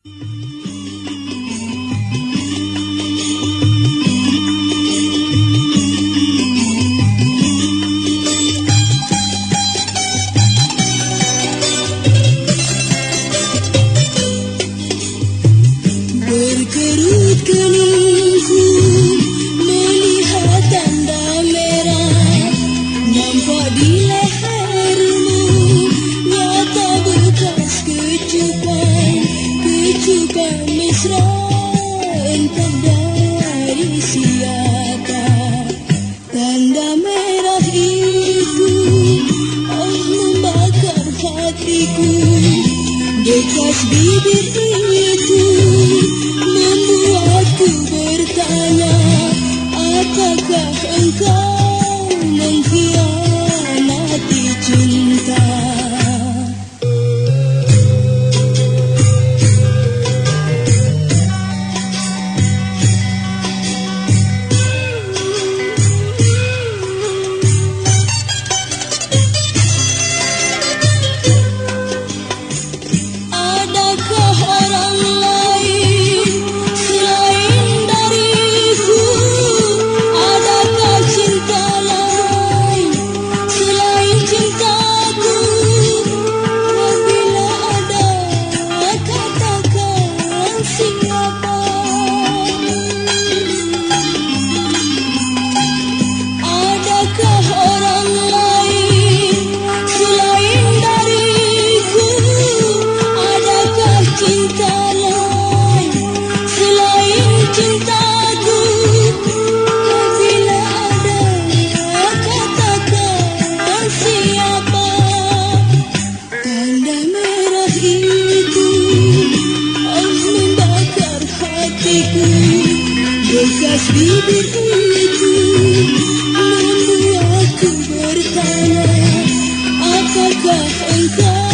Berkerut keluar Kamislah entah dari siapa tanda merah itu telah memakan hatiku. Bekas bibir itu membuatku bertanya, apakah engkau? يكون يسعش بي بقوتي موت واكبر قناه أتركه أنت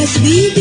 SBB